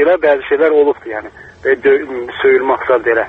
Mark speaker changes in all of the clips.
Speaker 1: ki, elə bəzi şeylər olubdur, yəni. Belə söyülmə məqsad elə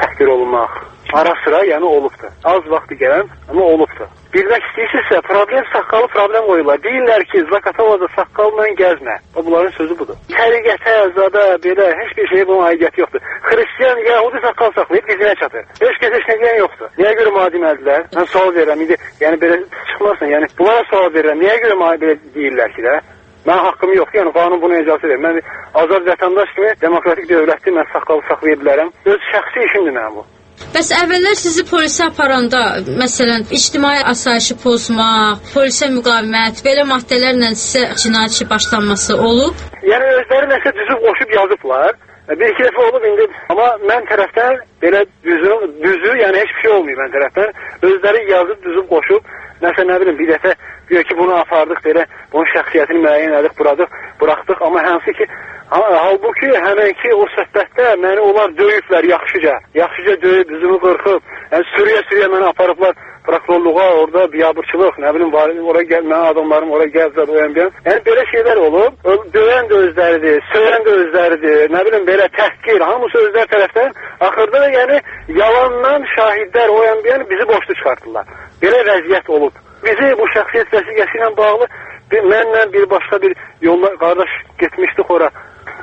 Speaker 1: təhqir olunmaq, ara sıra yəni olubdur. Az vaxtı gələn, amma olubdur. Bilmək istəyirsinizsə, problem saqqalı problem qoyurlar. Deyirlər ki, Zakatovada saqqalla gəzmə. O bunların sözü budur. Təriqətə, zada, belə heç bir şey bunun aidiyyəti yoxdur. Xristiyan Yahudi saqqal saxlayıb dizinə çatır. Heç kəs heç nə deyən yoxdur. Niyə görə mənə demədilər? Mən sual verirəm. İndi yəni belə çıxmasın. Yəni bunlara sual verirəm. Niyə görə belə deyirlər ki də? Mən haqqım yoxdur, yəni qanun buna icazə verir. Mən azad vətəndaş kimi demokratik dövlətdə mən saqqalı saxlaya bilərəm. Öz şəxsi işimdir mənim bu.
Speaker 2: Bəs əvvəllər sizi polisə aparanda, məsələn, ictimai asayişi pozmaq, polisə müqavimət, belə maddələrlə sizə cinayət işi başlanması olub?
Speaker 1: Yəni özləri nəsə düzüb qoşub yazıblar. Bir iki dəfə olub indi, amma mən tərəfdən belə düzü, düzü, yəni heç bir şey olmuyor mən tərəfdən. Özləri yazıb düzüb qoşub, nəsə nə bilim bir dəfə diyor ki bunu apardıq belə, bunun şəxsiyyətini müəyyən edib buraxdıq, buraxdıq, amma hansı ki Halbuki həmənki o söhbətdə məni onlar döyüblər yaxşıca. Yaxşıca döyüb, üzümü qırxıb. Yəni sürüyə-sürüyə məni aparıblar prokurorluğa, orada biabırçılıq, nə bilim, var, ora gəl, mənim adamlarım ora gəlzər, o bir. Yəni belə şeylər olub. Döyən də özləridir, söyən də özləridir. Nə bilim belə təhqir, hamısı özlər tərəfdən. Axırda da yəni yalandan şahidlər o bir bizi boşlu çıxartdılar. Belə vəziyyət olub. Bizi bu şəxsiyyət vəsiqəsi ilə bağlı bir, mənlə bir başqa bir yolla qardaş getmişdik ora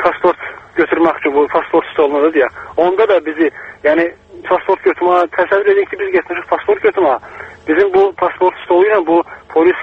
Speaker 1: pasport götürmək üçün bu pasport stolunda deyə. Onda da bizi, yəni pasport götürməyə təsəvvür edin ki, biz getmişik pasport götürməyə. Bizim bu pasport stolu ilə bu polis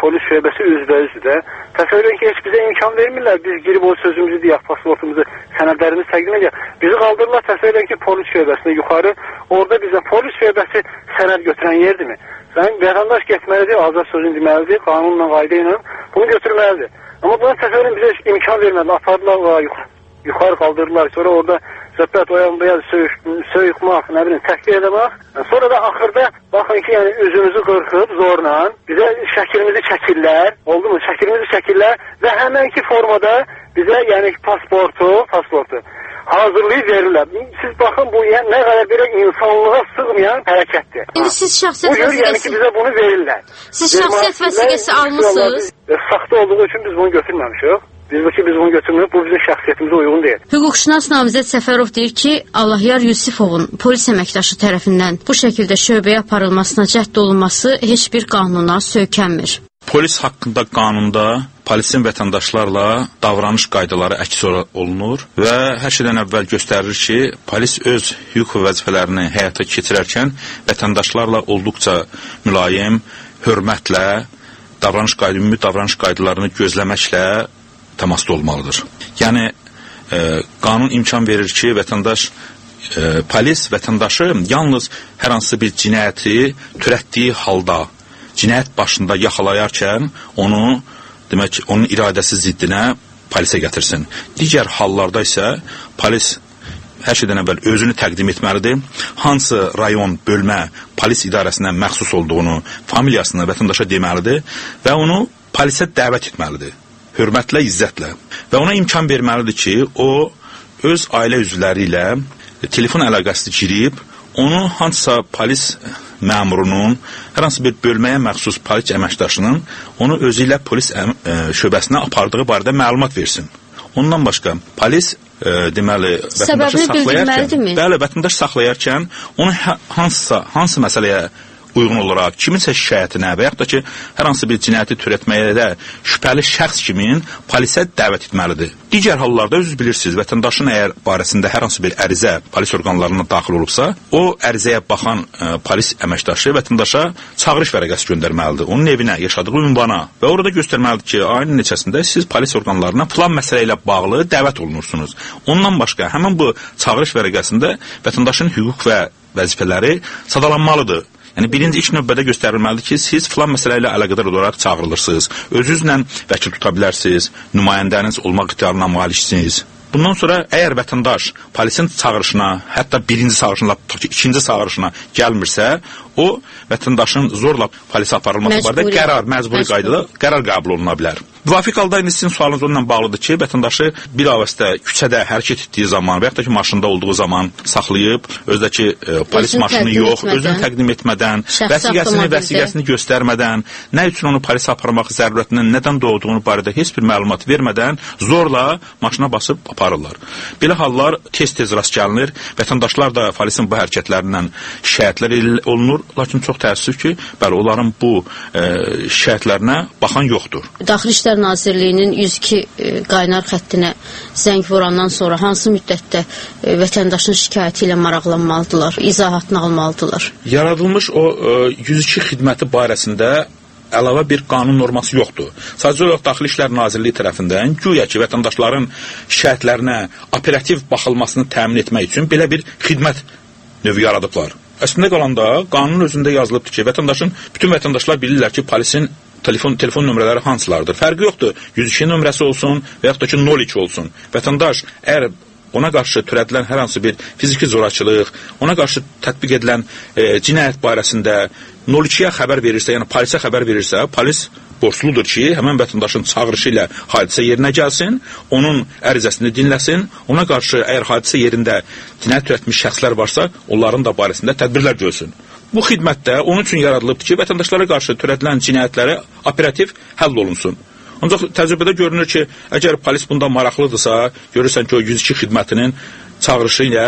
Speaker 1: polis şöbəsi üzbəüzdür də. Təsəvvür edin ki, heç bizə imkan vermirlər. Biz girib o sözümüzü deyək, pasportumuzu, sənədlərimizi təqdim edək. Bizi qaldırırlar, təsəvvür edin ki, polis şöbəsinə yuxarı. Orada bizə polis şöbəsi sənəd götürən yerdirmi? Sən vətəndaş getməlidir, azad sözün deməlidir, qanunla, qayda ilə bunu götürməlidir. Amma buna təsəvvürün bizə imkan vermədi. Apardılar yuxarı, yuxarı qaldırdılar. Sonra orada söhbət o yan bu yan söyüş, söyüxmaq, nə bilim, təhqir eləmək. Sonra da axırda baxın ki, yəni üzümüzü qırxıb zorla bizə şəklimizi çəkirlər. Oldu mu? Şəklimizi çəkirlər və həmənki formada bizə yəni pasportu, pasportu hazırlayıb verirlər. Siz baxın bu yəni nə qədər belə insanlığa sığmayan hərəkətdir.
Speaker 2: İndi siz şəxsiyyət
Speaker 1: vəsiqəsi... Bu yəni ki, bizə bunu verirlər.
Speaker 2: Siz şəxsiyyət vəsiqəsi almısınız?
Speaker 1: Saxta olduğu üçün biz bunu götürməmişik. Biz bu ki biz bunu götürmürük, bu bizim şəxsiyyətimizə uyğun deyil.
Speaker 2: Hüquqşünas namizəd Səfərov deyir ki, Allahyar Yusifovun polis əməkdaşı tərəfindən bu şəkildə şöbəyə aparılmasına cəhd olunması heç bir qanuna söykənmir.
Speaker 3: Polis haqqında qanunda polisin vətəndaşlarla davranış qaydaları əks olunur və hər şeydən əvvəl göstərir ki, polis öz hüquq və vəzifələrini həyata keçirərkən vətəndaşlarla olduqca mülayim, hörmətlə, davranış qayda, ümumi davranış qaydalarını gözləməklə təmasda olmalıdır. Yəni e, qanun imkan verir ki, vətəndaş e, polis vətəndaşı yalnız hər hansı bir cinayəti törətdiyi halda cinayət başında yaxalayarkən onu demək onun iradəsi ziddinə polisə gətirsin. Digər hallarda isə polis hər şeydən əvvəl özünü təqdim etməlidir. Hansı rayon, bölmə, polis idarəsinə məxsus olduğunu, familiyasını vətəndaşa deməlidir və onu polisə dəvət etməlidir. Hörmətlə, izzətlə. Və ona imkan verməlidir ki, o öz ailə üzvləri ilə telefon əlaqəsi girib onu hansısa polis məmurunun, hər hansı bir bölməyə məxsus polis əməkdaşının onu özü ilə polis ə, e, şöbəsinə apardığı barədə məlumat versin. Ondan başqa polis ə, e, deməli vətəndaşı saxlayarkən, bəli, vətəndaş saxlayarkən onu hansısa hansı məsələyə uyğun olaraq kiminsə şikayətinə və yaxud da ki, hər hansı bir cinayəti törətməyə də şübhəli şəxs kimin polisə dəvət etməlidir. Digər hallarda özünüz bilirsiniz, vətəndaşın əgər barəsində hər hansı bir ərizə polis orqanlarına daxil olubsa, o ərizəyə baxan ə, e, polis əməkdaşı vətəndaşa çağırış vərəqəsi göndərməlidir. Onun evinə, yaşadığı ünvana və orada göstərməlidir ki, ayın neçəsində siz polis orqanlarına plan məsələ ilə bağlı dəvət olunursunuz. Ondan başqa həmin bu çağırış vərəqəsində vətəndaşın hüquq və vəzifələri sadalanmalıdır. Yəni birinci ilk növbədə göstərilməlidir ki, siz filan məsələ ilə əlaqədar olaraq çağırılırsınız. Özünüzlə vəkil tuta bilərsiniz, nümayəndəniz olmaq ixtiyarına maliksiniz. Bundan sonra əgər vətəndaş polisin çağırışına, hətta birinci çağırışına, ikinci çağırışına gəlmirsə, o vətəndaşın zorla polisə aparılması barədə qərar, məcburi qaydada qərar qəbul oluna bilər. Müvafiq halda indi sizin sualınız onunla bağlıdır ki, vətəndaşı bir avəstə küçədə hərəkət etdiyi zaman və yaxud da ki, maşında olduğu zaman saxlayıb, özdəki e, polis
Speaker 2: Özünü
Speaker 3: maşını yox,
Speaker 2: etmədən,
Speaker 3: özünü təqdim etmədən, vəsiqəsini, vəsiqəsini göstərmədən, nə üçün onu polisə aparmaq zərurətindən nədən doğduğunu barədə heç bir məlumat vermədən zorla maşına basıb aparırlar. Belə hallar tez-tez rast gəlinir. Vətəndaşlar da polisin bu hərəkətlərindən şikayətlər olunur, lakin çox təəssüf ki, bəli, onların bu e, şikayətlərinə baxan yoxdur.
Speaker 2: Daxili İşlər Nazirliyinin 102 e, qaynar xəttinə zəng vurandan sonra hansı müddətdə e, vətəndaşın şikayəti ilə maraqlanmalıdırlar, izahatını almalıdırlar?
Speaker 3: Yaradılmış o e, 102 xidməti barəsində əlavə bir qanun norması yoxdur. Sadəcə olaraq Daxili İşlər Nazirliyi tərəfindən güya ki, vətəndaşların şikayətlərinə operativ baxılmasını təmin etmək üçün belə bir xidmət növü yaradıblar. Əslində qalanda qanunun özündə yazılıbdır ki, vətəndaşın bütün vətəndaşlar bilirlər ki, polisin telefon telefon nömrələri hansılardır. Fərqi yoxdur. 102 nömrəsi olsun və yaxud da ki 02 olsun. Vətəndaş əgər ona qarşı törədilən hər hansı bir fiziki zorakılıq, ona qarşı tətbiq edilən e, cinayət barəsində 02-yə xəbər verirsə, yəni polisə xəbər verirsə, polis borcludur ki, həmin vətəndaşın çağırışı ilə hadisə yerinə gəlsin, onun ərizəsini dinləsin, ona qarşı əgər hadisə yerində cinayət törətmiş şəxslər varsa, onların da barəsində tədbirlər görsün. Bu xidmətdə onun üçün yaradılıbdır ki, vətəndaşlara qarşı törədilən cinayətləri operativ həll olunsun. Ancaq təcrübədə görünür ki, əgər polis bunda maraqlıdırsa, görürsən ki, o 102 xidmətinin çağırışı ilə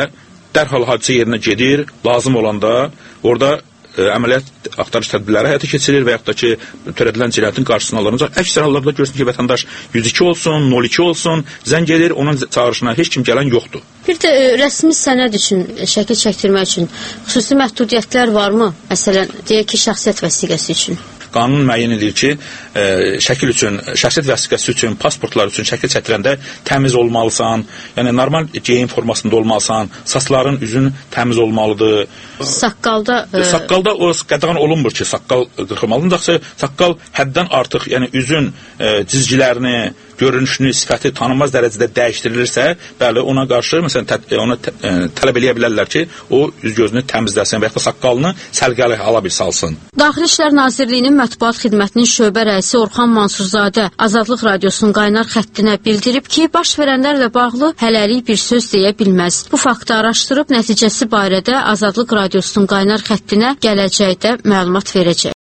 Speaker 3: dərhal hadisə yerinə gedir, lazım olanda orada əməliyyat axtarış tədbirləri həyata keçirilir və yaxud da ki, törədilən cinayətin qarşısını alınır. Ancaq əksər hallarda görürsən ki, vətəndaş 102 olsun, 02 olsun, zəng edir, onun çağırışına heç kim gələn yoxdur.
Speaker 2: Bir də e, rəsmi sənəd üçün, şəkil çəkdirmək üçün xüsusi məhdudiyyətlər varmı? Məsələn, deyək ki, şəxsiyyət vəsiqəsi üçün.
Speaker 3: Qanun müəyyən edir ki, ə, şəkil üçün, şəxsiyyət vəsiqəsi üçün, pasportlar üçün şəkil çəkdirəndə təmiz olmalısan, yəni normal geyim formasında olmalısan, saçların, üzün təmiz olmalıdır.
Speaker 2: Saqqalda e,
Speaker 3: Saqqalda o qadağan olunmur ki, saqqal qırxılmalıdırsa, saqqal həddən artıq, yəni üzün ə, cizgilərini, görünüşünü, sifəti tanınmaz dərəcədə dəyişdirilirsə, bəli, ona qarşı məsələn tə, ona tə, ə, tələb eləyə bilərlər ki, o üz gözünü təmizləsin və ya saqqalını səlqəli hala bir salsın.
Speaker 2: Daxili İşlər Nazirliyinin mətbuat xidmətinin şöbə rəisi Orxan Mansurzadə Azadlıq Radiosunun qaynar xəttinə bildirib ki, baş verənlərlə bağlı hələlik bir söz deyə bilməz. Bu faktı araşdırıb nəticəsi barədə Azadlıq Radiosunun qaynar xəttinə gələcəkdə məlumat verəcək.